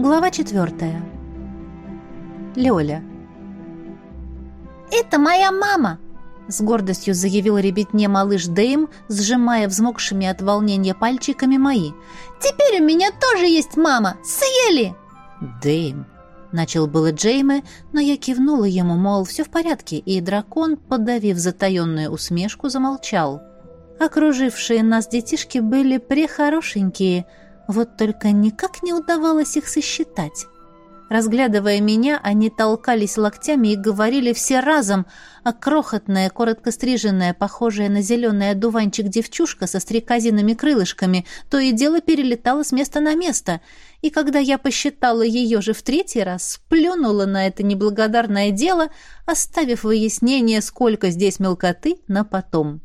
Глава четвертая. Лёля. «Это моя мама!» С гордостью заявил ребятне малыш Дэйм, сжимая взмокшими от волнения пальчиками мои. «Теперь у меня тоже есть мама! Съели!» «Дэйм!» Начал было Джейме, но я кивнула ему, мол, все в порядке, и дракон, подавив затаенную усмешку, замолчал. Окружившие нас детишки были прехорошенькие, вот только никак не удавалось их сосчитать. Разглядывая меня, они толкались локтями и говорили все разом, а крохотная, коротко стриженная, похожая на зеленый одуванчик девчушка со стрекозиными крылышками то и дело перелетала с места на место. И когда я посчитала ее же в третий раз, плюнула на это неблагодарное дело, оставив выяснение, сколько здесь мелкоты, на потом.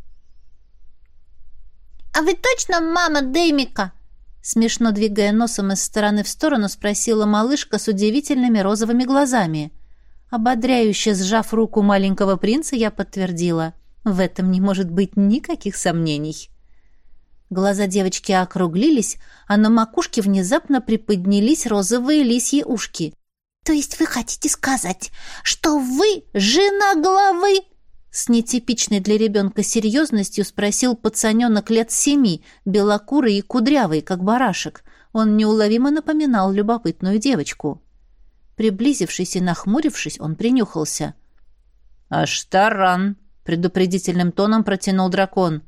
«А вы точно мама Дэймика?» Смешно двигая носом из стороны в сторону, спросила малышка с удивительными розовыми глазами. Ободряюще сжав руку маленького принца, я подтвердила. В этом не может быть никаких сомнений. Глаза девочки округлились, а на макушке внезапно приподнялись розовые лисьи ушки. «То есть вы хотите сказать, что вы жена главы?» С нетипичной для ребенка серьезностью спросил пацаненок лет семи, белокурый и кудрявый, как барашек. Он неуловимо напоминал любопытную девочку. Приблизившись и нахмурившись, он принюхался. «Аштаран!» — предупредительным тоном протянул дракон.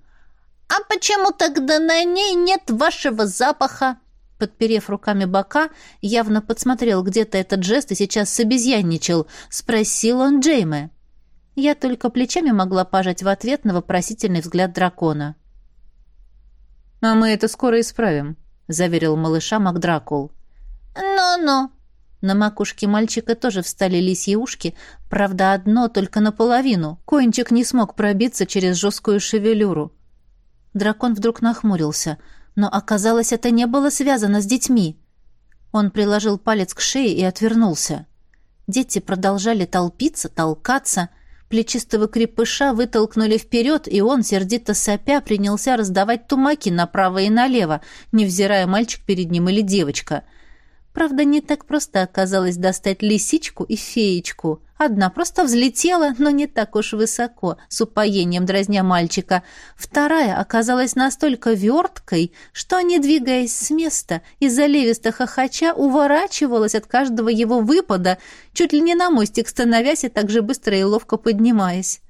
«А почему тогда на ней нет вашего запаха?» Подперев руками бока, явно подсмотрел где-то этот жест и сейчас собезьянничал. Спросил он Джейме. Я только плечами могла пожать в ответ на вопросительный взгляд дракона. «А мы это скоро исправим», — заверил малыша Макдракул. «Ну-ну». На макушке мальчика тоже встали лисьи ушки, правда, одно только наполовину. Кончик не смог пробиться через жесткую шевелюру. Дракон вдруг нахмурился, но оказалось, это не было связано с детьми. Он приложил палец к шее и отвернулся. Дети продолжали толпиться, толкаться, Плечистого крепыша вытолкнули вперед, и он, сердито сопя, принялся раздавать тумаки направо и налево, невзирая мальчик перед ним или девочка — Правда, не так просто оказалось достать лисичку и феечку. Одна просто взлетела, но не так уж высоко, с упоением дразня мальчика. Вторая оказалась настолько верткой, что, не двигаясь с места и заливисто хохоча, уворачивалась от каждого его выпада, чуть ли не на мостик становясь и так же быстро и ловко поднимаясь.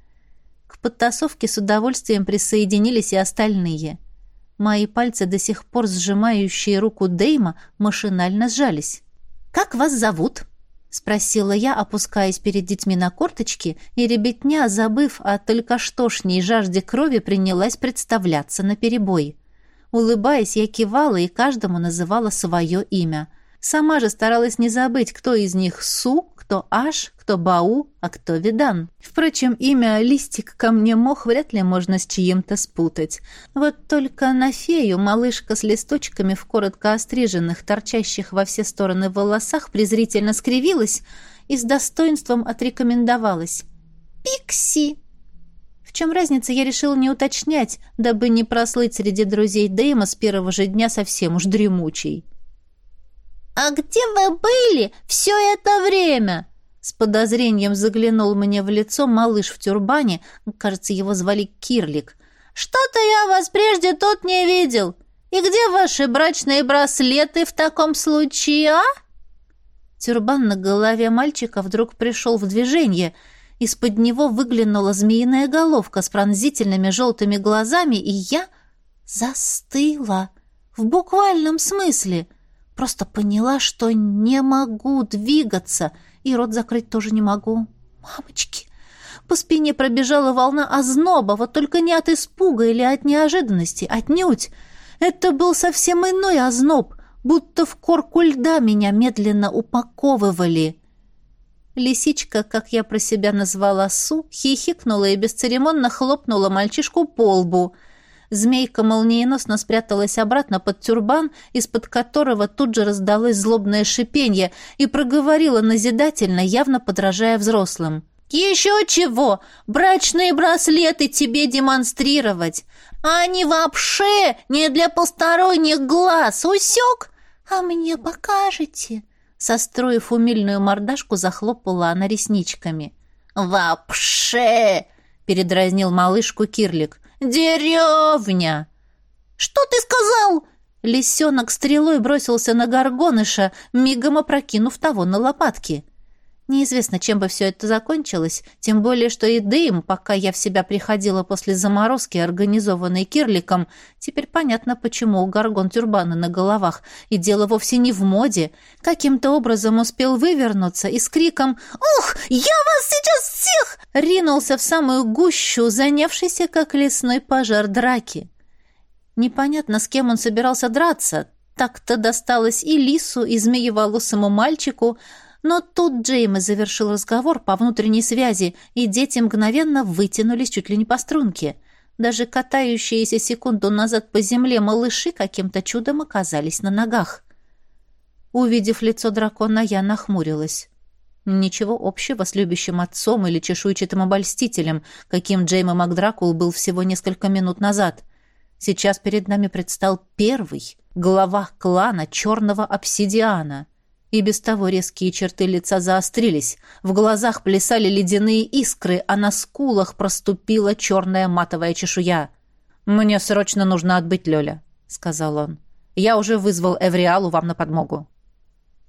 К подтасовке с удовольствием присоединились и остальные. Мои пальцы, до сих пор сжимающие руку Дейма, машинально сжались. «Как вас зовут?» — спросила я, опускаясь перед детьми на корточки, и ребятня, забыв о только штошней жажде крови, принялась представляться на перебой. Улыбаясь, я кивала и каждому называла свое имя. Сама же старалась не забыть, кто из них Су, кто Аш, кто Бау, а кто Видан. Впрочем, имя Листик ко мне мох вряд ли можно с чьим-то спутать. Вот только на фею малышка с листочками в коротко остриженных, торчащих во все стороны волосах презрительно скривилась и с достоинством отрекомендовалась. «Пикси!» В чем разница, я решила не уточнять, дабы не прослыть среди друзей Дэйма с первого же дня совсем уж дремучей. «А где вы были все это время?» С подозрением заглянул мне в лицо малыш в тюрбане, кажется, его звали Кирлик. «Что-то я вас прежде тут не видел. И где ваши брачные браслеты в таком случае, а?» Тюрбан на голове мальчика вдруг пришел в движение. Из-под него выглянула змеиная головка с пронзительными желтыми глазами, и я застыла. В буквальном смысле — Просто поняла, что не могу двигаться, и рот закрыть тоже не могу. Мамочки! По спине пробежала волна озноба, вот только не от испуга или от неожиданности, отнюдь. Это был совсем иной озноб, будто в корку льда меня медленно упаковывали. Лисичка, как я про себя назвала Су, хихикнула и бесцеремонно хлопнула мальчишку по лбу — Змейка молниеносно спряталась обратно под тюрбан, из-под которого тут же раздалось злобное шипенье, и проговорила назидательно, явно подражая взрослым. «Еще чего! Брачные браслеты тебе демонстрировать! Они вообще не для посторонних глаз, усек? А мне покажете?» Состроив умильную мордашку, захлопала она ресничками. «Вообще!» — передразнил малышку Кирлик. «Деревня!» «Что ты сказал?» Лисенок стрелой бросился на горгоныша, мигом опрокинув того на лопатки. Неизвестно, чем бы все это закончилось, тем более, что и дым, пока я в себя приходила после заморозки, организованной Кирликом, теперь понятно, почему у горгон тюрбаны на головах, и дело вовсе не в моде, каким-то образом успел вывернуться и с криком «Ух, я вас сейчас всех!» ринулся в самую гущу, занявшийся как лесной пожар драки. Непонятно, с кем он собирался драться, так-то досталось и лису, и змееволосому мальчику, но тут Джейми завершил разговор по внутренней связи, и дети мгновенно вытянулись чуть ли не по струнке. Даже катающиеся секунду назад по земле малыши каким-то чудом оказались на ногах. Увидев лицо дракона, я нахмурилась. Ничего общего с любящим отцом или чешуйчатым обольстителем, каким Джейми Макдракул был всего несколько минут назад. Сейчас перед нами предстал первый, глава клана Черного Обсидиана — и без того резкие черты лица заострились, в глазах плясали ледяные искры, а на скулах проступила черная матовая чешуя. «Мне срочно нужно отбыть Лёля», — сказал он. «Я уже вызвал Эвриалу вам на подмогу».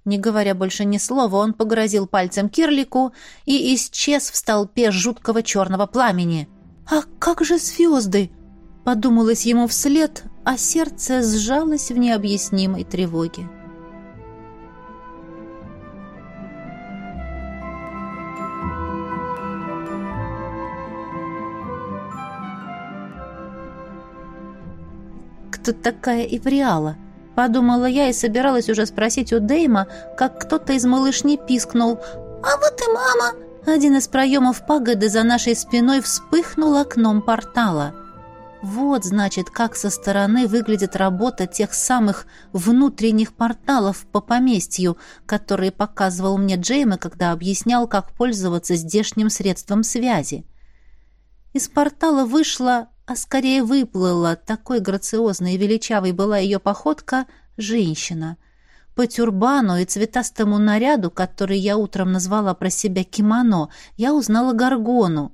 Не говоря больше ни слова, он погрозил пальцем Кирлику и исчез в столпе жуткого черного пламени. «А как же звезды?» — подумалось ему вслед, а сердце сжалось в необъяснимой тревоге. Тут такая Ивриала?» Подумала я и собиралась уже спросить у Дейма, как кто-то из малышни пискнул. «А вот и мама!» Один из проемов пагоды за нашей спиной вспыхнул окном портала. Вот, значит, как со стороны выглядит работа тех самых внутренних порталов по поместью, которые показывал мне Джейма, когда объяснял, как пользоваться здешним средством связи. Из портала вышла а скорее выплыла, такой грациозной и величавой была ее походка, женщина. По тюрбану и цветастому наряду, который я утром назвала про себя кимоно, я узнала Гаргону.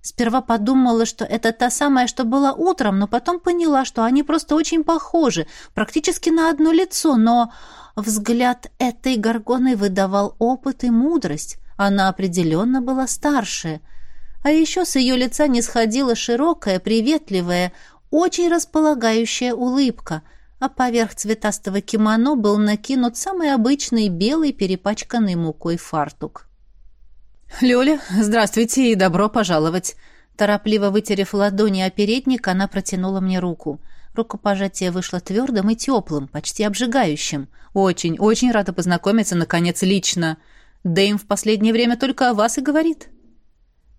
Сперва подумала, что это та самая, что была утром, но потом поняла, что они просто очень похожи, практически на одно лицо, но взгляд этой Гаргоны выдавал опыт и мудрость. Она определенно была старше — а еще с ее лица не сходила широкая, приветливая, очень располагающая улыбка, а поверх цветастого кимоно был накинут самый обычный белый перепачканный мукой фартук. «Лёля, здравствуйте и добро пожаловать!» Торопливо вытерев ладони о передник, она протянула мне руку. Рукопожатие вышло твердым и теплым, почти обжигающим. «Очень, очень рада познакомиться, наконец, лично. Дэйм в последнее время только о вас и говорит».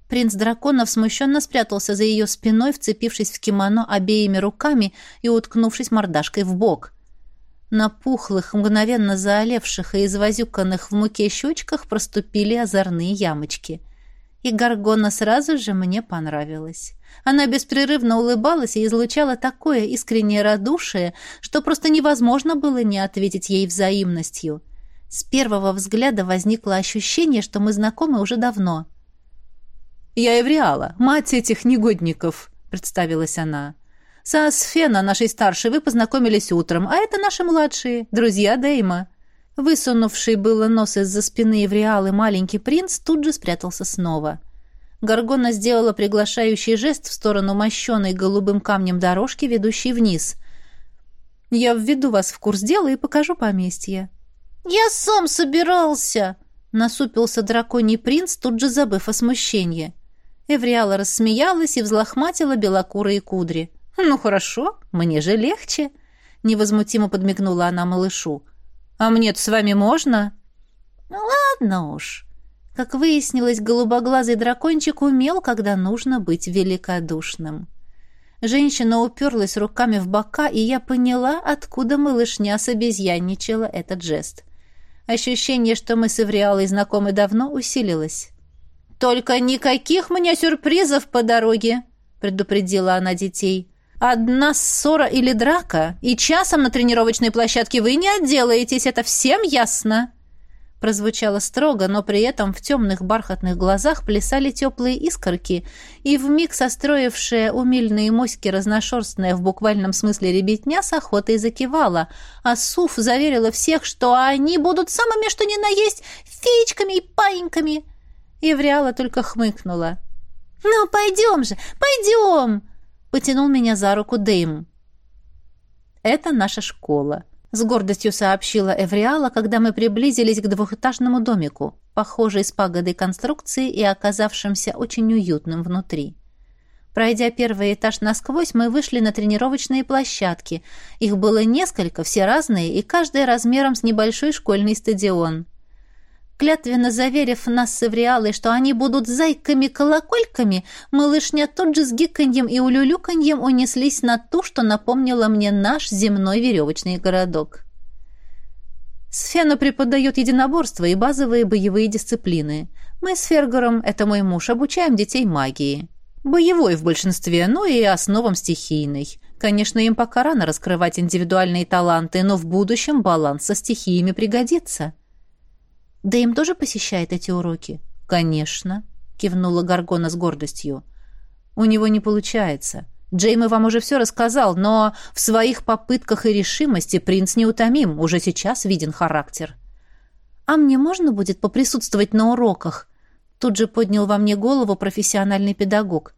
Принц драконов смущенно спрятался за ее спиной, вцепившись в кимоно обеими руками и уткнувшись мордашкой в бок. На пухлых, мгновенно заолевших и извозюканных в муке щечках проступили озорные ямочки. И Гаргона сразу же мне понравилась. Она беспрерывно улыбалась и излучала такое искреннее радушие, что просто невозможно было не ответить ей взаимностью. С первого взгляда возникло ощущение, что мы знакомы уже давно — «Я Эвриала, мать этих негодников», — представилась она. «С Асфена, нашей старшей, вы познакомились утром, а это наши младшие, друзья Дейма». Высунувший было нос из-за спины Эвриалы маленький принц тут же спрятался снова. Гаргона сделала приглашающий жест в сторону мощенной голубым камнем дорожки, ведущей вниз. «Я введу вас в курс дела и покажу поместье». «Я сам собирался!» — насупился драконий принц, тут же забыв о смущении. Эвриала рассмеялась и взлохматила белокурые кудри. «Ну хорошо, мне же легче», — невозмутимо подмигнула она малышу. «А мне-то с вами можно?» «Ладно уж». Как выяснилось, голубоглазый дракончик умел, когда нужно быть великодушным. Женщина уперлась руками в бока, и я поняла, откуда малышня собезьянничала этот жест. Ощущение, что мы с Эвриалой знакомы давно, усилилось. «Только никаких мне сюрпризов по дороге», — предупредила она детей. «Одна ссора или драка, и часом на тренировочной площадке вы не отделаетесь, это всем ясно». Прозвучало строго, но при этом в темных бархатных глазах плясали теплые искорки, и вмиг состроившая умильные моськи разношерстная в буквальном смысле ребятня с охотой закивала, а Суф заверила всех, что они будут самыми что ни на есть феечками и паиньками. Евриала только хмыкнула. «Ну, пойдем же, пойдем!» — потянул меня за руку Дэйм. «Это наша школа», с гордостью сообщила Эвриала, когда мы приблизились к двухэтажному домику, похожей с пагодой конструкции и оказавшимся очень уютным внутри. Пройдя первый этаж насквозь, мы вышли на тренировочные площадки. Их было несколько, все разные, и каждая размером с небольшой школьный стадион – Клятвенно заверив нас с Эвриалой, что они будут зайками-колокольками, малышня тут же с гиканьем и улюлюканьем унеслись на ту, что напомнила мне наш земной веревочный городок. Сфена преподает единоборство и базовые боевые дисциплины. Мы с Фергором, это мой муж, обучаем детей магии. Боевой в большинстве, но и основам стихийной. Конечно, им пока рано раскрывать индивидуальные таланты, но в будущем баланс со стихиями пригодится. Да им тоже посещает эти уроки? Конечно, кивнула Гаргона с гордостью. У него не получается. Джейми вам уже все рассказал, но в своих попытках и решимости принц неутомим, уже сейчас виден характер. А мне можно будет поприсутствовать на уроках? Тут же поднял во мне голову профессиональный педагог.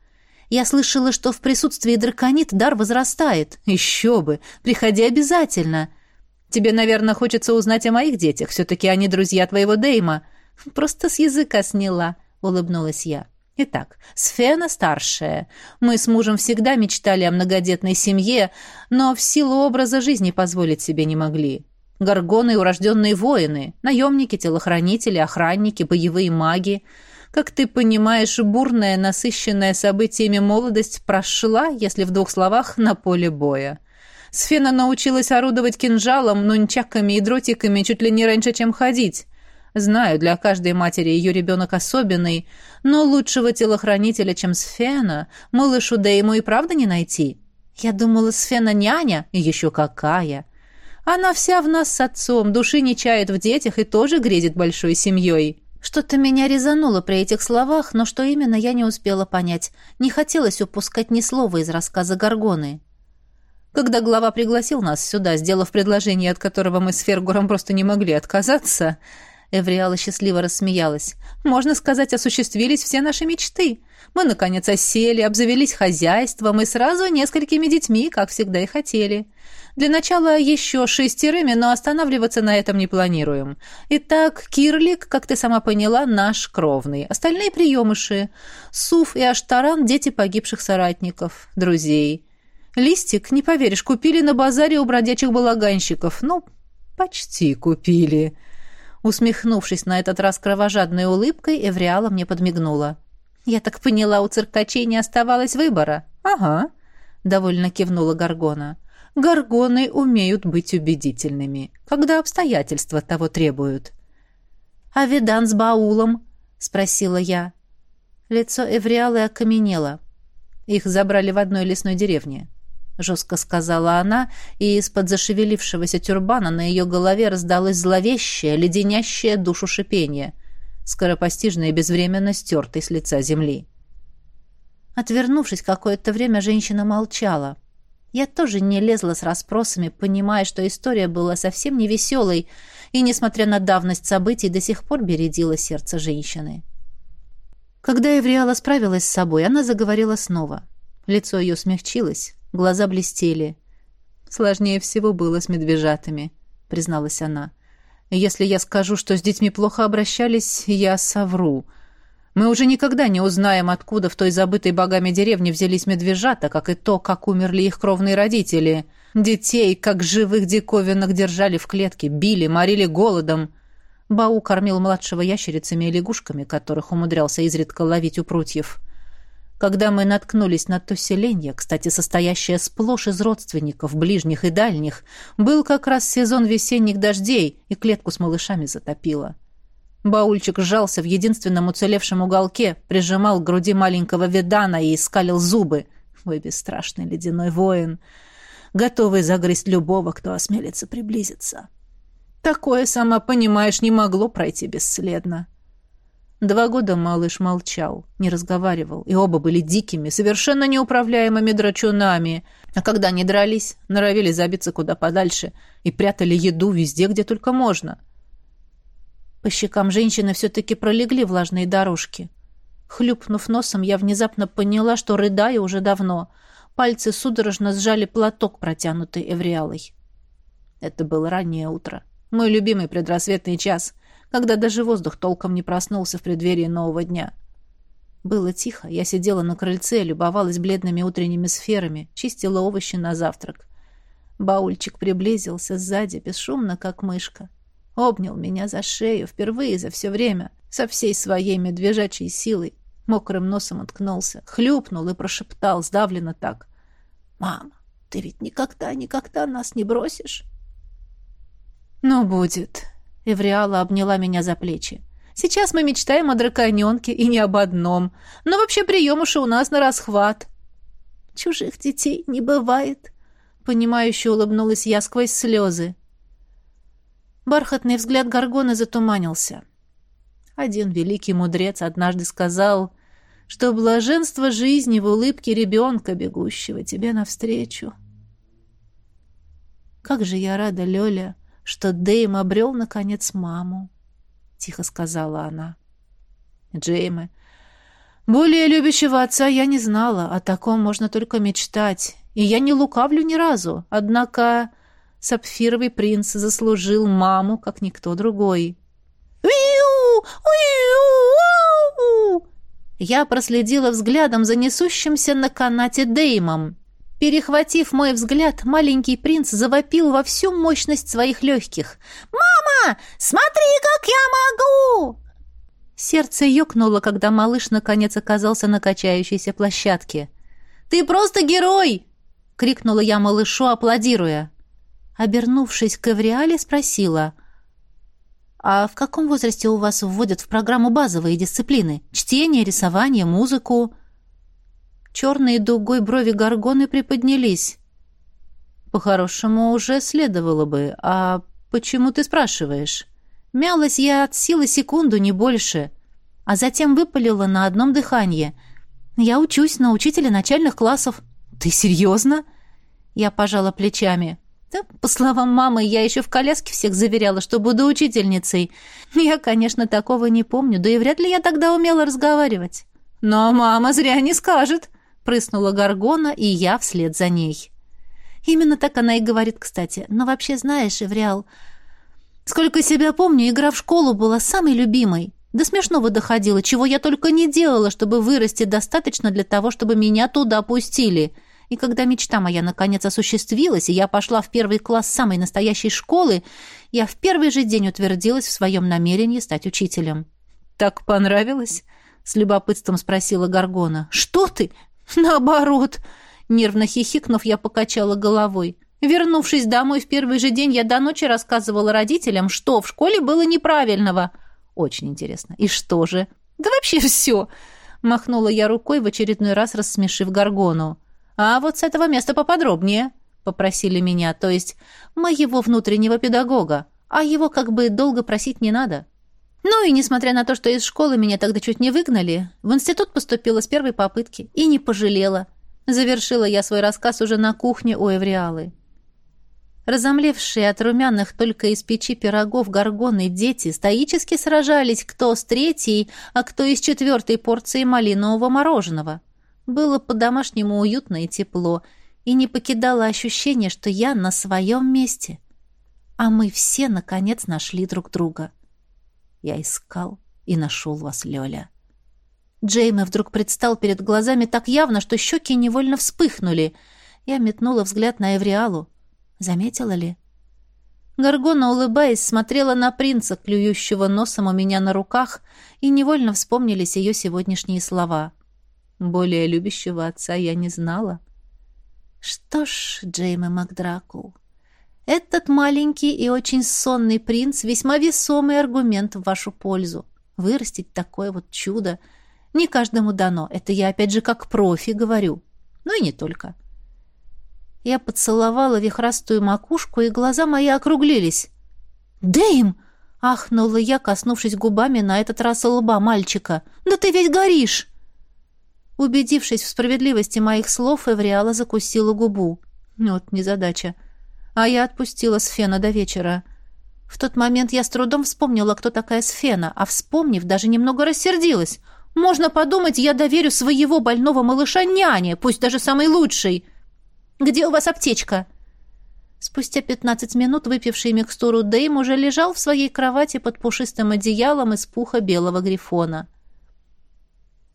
Я слышала, что в присутствии драконит дар возрастает. Еще бы! Приходи обязательно!» Тебе, наверное, хочется узнать о моих детях. Все-таки они друзья твоего Дейма». «Просто с языка сняла», — улыбнулась я. «Итак, Сфена старшая. Мы с мужем всегда мечтали о многодетной семье, но в силу образа жизни позволить себе не могли. Горгоны — урожденные воины, наемники, телохранители, охранники, боевые маги. Как ты понимаешь, бурная, насыщенная событиями молодость прошла, если в двух словах, на поле боя. Сфена научилась орудовать кинжалом, нунчаками и дротиками чуть ли не раньше, чем ходить. Знаю, для каждой матери ее ребенок особенный, но лучшего телохранителя, чем Сфена, малышу да ему и правда не найти. Я думала, Сфена няня, и еще какая. Она вся в нас с отцом, души не чает в детях и тоже грезит большой семьей. Что-то меня резануло при этих словах, но что именно, я не успела понять. Не хотелось упускать ни слова из рассказа Гаргоны. Когда глава пригласил нас сюда, сделав предложение, от которого мы с Фергуром просто не могли отказаться, Эвриала счастливо рассмеялась. «Можно сказать, осуществились все наши мечты. Мы, наконец, осели, обзавелись хозяйством и сразу несколькими детьми, как всегда и хотели. Для начала еще шестерыми, но останавливаться на этом не планируем. Итак, Кирлик, как ты сама поняла, наш кровный. Остальные приемыши. Суф и Аштаран – дети погибших соратников, друзей». Листик, не поверишь, купили на базаре у бродячих балаганщиков. Ну, почти купили. Усмехнувшись на этот раз кровожадной улыбкой, Эвриала мне подмигнула. «Я так поняла, у циркачей не оставалось выбора?» «Ага», — довольно кивнула Гаргона. «Гаргоны умеют быть убедительными, когда обстоятельства того требуют». «А видан с баулом?» — спросила я. Лицо Эвриалы окаменело. Их забрали в одной лесной деревне жестко сказала она, и из-под зашевелившегося тюрбана на ее голове раздалось зловещее, леденящее душу шипение, скоропостижно и безвременно стертый с лица земли. Отвернувшись какое-то время, женщина молчала. Я тоже не лезла с расспросами, понимая, что история была совсем не веселой, и, несмотря на давность событий, до сих пор бередила сердце женщины. Когда Эвриала справилась с собой, она заговорила снова. Лицо ее смягчилось, Глаза блестели. «Сложнее всего было с медвежатами», — призналась она. «Если я скажу, что с детьми плохо обращались, я совру. Мы уже никогда не узнаем, откуда в той забытой богами деревне взялись медвежата, как и то, как умерли их кровные родители. Детей, как живых диковинок, держали в клетке, били, морили голодом». Бау кормил младшего ящерицами и лягушками, которых умудрялся изредка ловить у прутьев. Когда мы наткнулись на то селение, кстати, состоящее сплошь из родственников, ближних и дальних, был как раз сезон весенних дождей, и клетку с малышами затопило. Баульчик сжался в единственном уцелевшем уголке, прижимал к груди маленького ведана и искалил зубы. Ой, бесстрашный ледяной воин, готовый загрызть любого, кто осмелится приблизиться. Такое, сама понимаешь, не могло пройти бесследно. Два года малыш молчал, не разговаривал, и оба были дикими, совершенно неуправляемыми драчунами. А когда не дрались, норовили забиться куда подальше и прятали еду везде, где только можно. По щекам женщины все-таки пролегли влажные дорожки. Хлюпнув носом, я внезапно поняла, что рыдаю уже давно. Пальцы судорожно сжали платок, протянутый Эвриалой. Это было раннее утро. Мой любимый предрассветный час — когда даже воздух толком не проснулся в преддверии нового дня. Было тихо, я сидела на крыльце, любовалась бледными утренними сферами, чистила овощи на завтрак. Баульчик приблизился сзади, бесшумно, как мышка. Обнял меня за шею впервые за все время, со всей своей медвежачьей силой. Мокрым носом уткнулся, хлюпнул и прошептал, сдавленно так. «Мама, ты ведь никогда, никогда нас не бросишь?» «Ну, будет», Эвриала обняла меня за плечи. «Сейчас мы мечтаем о драконенке и не об одном. Но вообще приемуши у нас на расхват». «Чужих детей не бывает», — понимающе улыбнулась я сквозь слезы. Бархатный взгляд Гаргоны затуманился. Один великий мудрец однажды сказал, что блаженство жизни в улыбке ребенка, бегущего тебе навстречу. Как же я рада, Лёля, что Дэйм обрел, наконец, маму», — тихо сказала она. «Джейме, более любящего отца я не знала, о таком можно только мечтать, и я не лукавлю ни разу, однако сапфировый принц заслужил маму, как никто другой». Я проследила взглядом за несущимся на канате Деймом. Перехватив мой взгляд, маленький принц завопил во всю мощность своих легких. «Мама, смотри, как я могу!» Сердце ёкнуло, когда малыш наконец оказался на качающейся площадке. «Ты просто герой!» — крикнула я малышу, аплодируя. Обернувшись к Эвриале, спросила. «А в каком возрасте у вас вводят в программу базовые дисциплины? Чтение, рисование, музыку?» Черные дугой брови горгоны приподнялись. «По-хорошему, уже следовало бы. А почему ты спрашиваешь?» Мялась я от силы секунду, не больше. А затем выпалила на одном дыхании. «Я учусь на учителя начальных классов». «Ты серьезно?» Я пожала плечами. Да, по словам мамы, я еще в коляске всех заверяла, что буду учительницей. Я, конечно, такого не помню, да и вряд ли я тогда умела разговаривать. Но мама зря не скажет. Прыснула Гаргона, и я вслед за ней. Именно так она и говорит, кстати. Но вообще, знаешь, Эвриал, сколько себя помню, игра в школу была самой любимой. До смешного доходило, чего я только не делала, чтобы вырасти достаточно для того, чтобы меня туда пустили. И когда мечта моя наконец осуществилась, и я пошла в первый класс самой настоящей школы, я в первый же день утвердилась в своем намерении стать учителем. «Так понравилось?» — с любопытством спросила Гаргона. «Что ты? «Наоборот!» Нервно хихикнув, я покачала головой. Вернувшись домой в первый же день, я до ночи рассказывала родителям, что в школе было неправильного. Очень интересно. И что же? Да вообще все. Махнула я рукой, в очередной раз рассмешив Гаргону. А вот с этого места поподробнее, попросили меня, то есть моего внутреннего педагога. А его как бы долго просить не надо. Ну и несмотря на то, что из школы меня тогда чуть не выгнали, в институт поступила с первой попытки и не пожалела. Завершила я свой рассказ уже на кухне у Эвриалы. Разомлевшие от румяных только из печи пирогов горгоны дети стоически сражались кто с третьей, а кто из четвертой порции малинового мороженого. Было по-домашнему уютно и тепло, и не покидало ощущение, что я на своем месте. А мы все, наконец, нашли друг друга. — я искал и нашел вас, Лёля. Джейми вдруг предстал перед глазами так явно, что щеки невольно вспыхнули. Я метнула взгляд на Эвриалу. Заметила ли? Гаргона, улыбаясь, смотрела на принца, клюющего носом у меня на руках, и невольно вспомнились ее сегодняшние слова. Более любящего отца я не знала. Что ж, Джейми Макдракул, этот маленький и очень сонный принц — весьма весомый аргумент в вашу пользу. Вырастить такое вот чудо не каждому дано. Это я, опять же, как профи говорю. Ну и не только. Я поцеловала вихрастую макушку, и глаза мои округлились. «Дэйм!» — ахнула я, коснувшись губами на этот раз лба мальчика. «Да ты ведь горишь!» Убедившись в справедливости моих слов, Эвриала закусила губу. Вот незадача. А я отпустила Сфена до вечера. В тот момент я с трудом вспомнила, кто такая Сфена, а вспомнив, даже немного рассердилась. Можно подумать, я доверю своего больного малыша няне, пусть даже самой лучшей. Где у вас аптечка?» Спустя пятнадцать минут выпивший микстуру Дэйм уже лежал в своей кровати под пушистым одеялом из пуха белого грифона.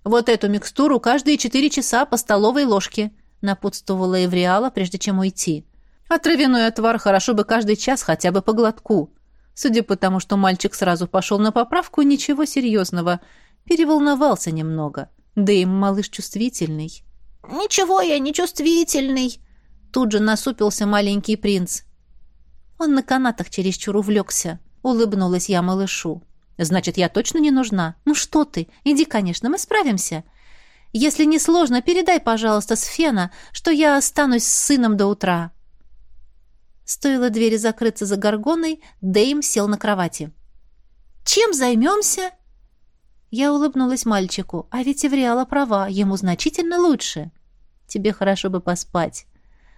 «Вот эту микстуру каждые четыре часа по столовой ложке», напутствовала Эвриала, прежде чем уйти. «А травяной отвар хорошо бы каждый час хотя бы по глотку». Судя по тому, что мальчик сразу пошел на поправку, ничего серьезного. Переволновался немного. Да и малыш чувствительный. «Ничего я не чувствительный», Тут же насупился маленький принц. Он на канатах чересчур увлекся. Улыбнулась я малышу. «Значит, я точно не нужна? Ну что ты? Иди, конечно, мы справимся. Если не сложно, передай, пожалуйста, Сфена, что я останусь с сыном до утра». Стоило двери закрыться за горгоной, Дэйм сел на кровати. «Чем займемся?» Я улыбнулась мальчику. «А ведь Эвриала права, ему значительно лучше. Тебе хорошо бы поспать».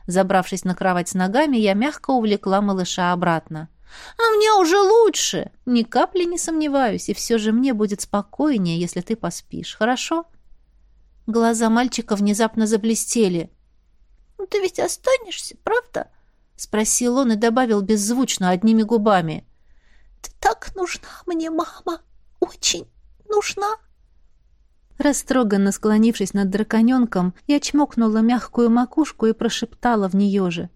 Забравшись на кровать с ногами, я мягко увлекла малыша обратно. «А мне уже лучше!» «Ни капли не сомневаюсь, и все же мне будет спокойнее, если ты поспишь, хорошо?» Глаза мальчика внезапно заблестели. «Ну, «Ты ведь останешься, правда?» — спросил он и добавил беззвучно, одними губами. «Ты так нужна мне, мама! Очень нужна!» Растроганно склонившись над драконенком, я чмокнула мягкую макушку и прошептала в нее же.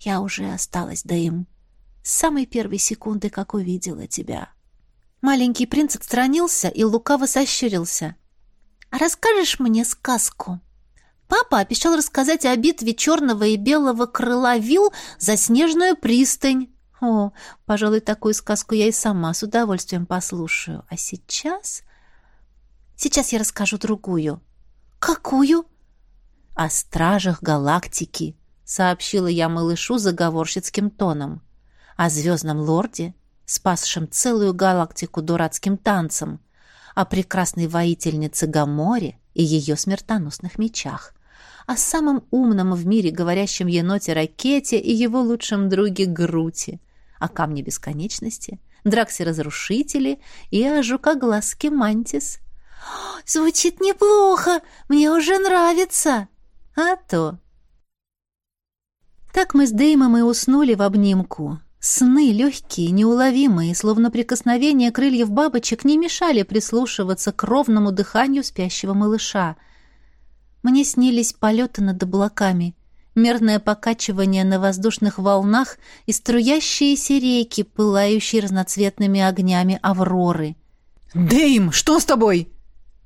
«Я уже осталась, да им. С самой первой секунды, как увидела тебя». Маленький принц отстранился и лукаво сощурился. «А расскажешь мне сказку?» Папа обещал рассказать о битве черного и белого крыла вил за снежную пристань. О, пожалуй, такую сказку я и сама с удовольствием послушаю. А сейчас Сейчас я расскажу другую». «Какую?» «О стражах галактики», — сообщила я малышу заговорщицким тоном. «О звездном лорде, спасшем целую галактику дурацким танцем, о прекрасной воительнице Гаморе и ее смертоносных мечах, о самом умном в мире говорящем еноте Ракете и его лучшем друге Груте, о камне бесконечности, Драксе-разрушителе и о жукоглазке Мантис — Звучит неплохо, мне уже нравится. А то. Так мы с Деймом и уснули в обнимку. Сны легкие, неуловимые, словно прикосновение крыльев бабочек не мешали прислушиваться к ровному дыханию спящего малыша. Мне снились полеты над облаками, мерное покачивание на воздушных волнах и струящиеся реки, пылающие разноцветными огнями авроры. «Дэйм, что с тобой?»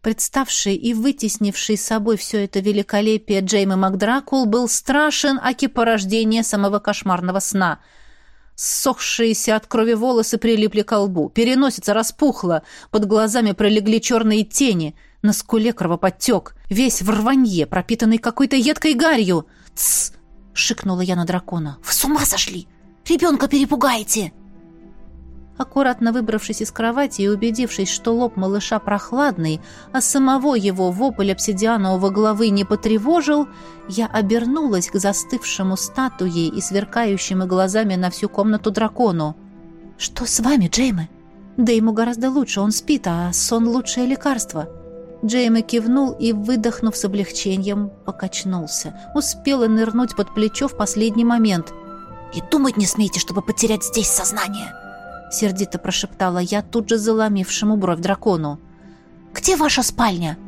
Представший и вытеснивший собой все это великолепие Джеймы Макдракул был страшен, аки порождение самого кошмарного сна. Ссохшиеся от крови волосы прилипли к лбу, переносица распухла, под глазами пролегли черные тени, на скуле кровоподтек, весь в рванье, пропитанный какой-то едкой гарью. «Тсс!» — шикнула я на дракона. «Вы с ума сошли! Ребенка перепугаете!» Аккуратно выбравшись из кровати и убедившись, что лоб малыша прохладный, а самого его вопль обсидианового головы не потревожил, я обернулась к застывшему статуе и сверкающими глазами на всю комнату дракону. «Что с вами, Джеймы?» «Да ему гораздо лучше, он спит, а сон — лучшее лекарство». Джейми кивнул и, выдохнув с облегчением, покачнулся. Успела нырнуть под плечо в последний момент. «И думать не смейте, чтобы потерять здесь сознание!» сердито прошептала я, тут же заломившему бровь дракону. «Где ваша спальня?»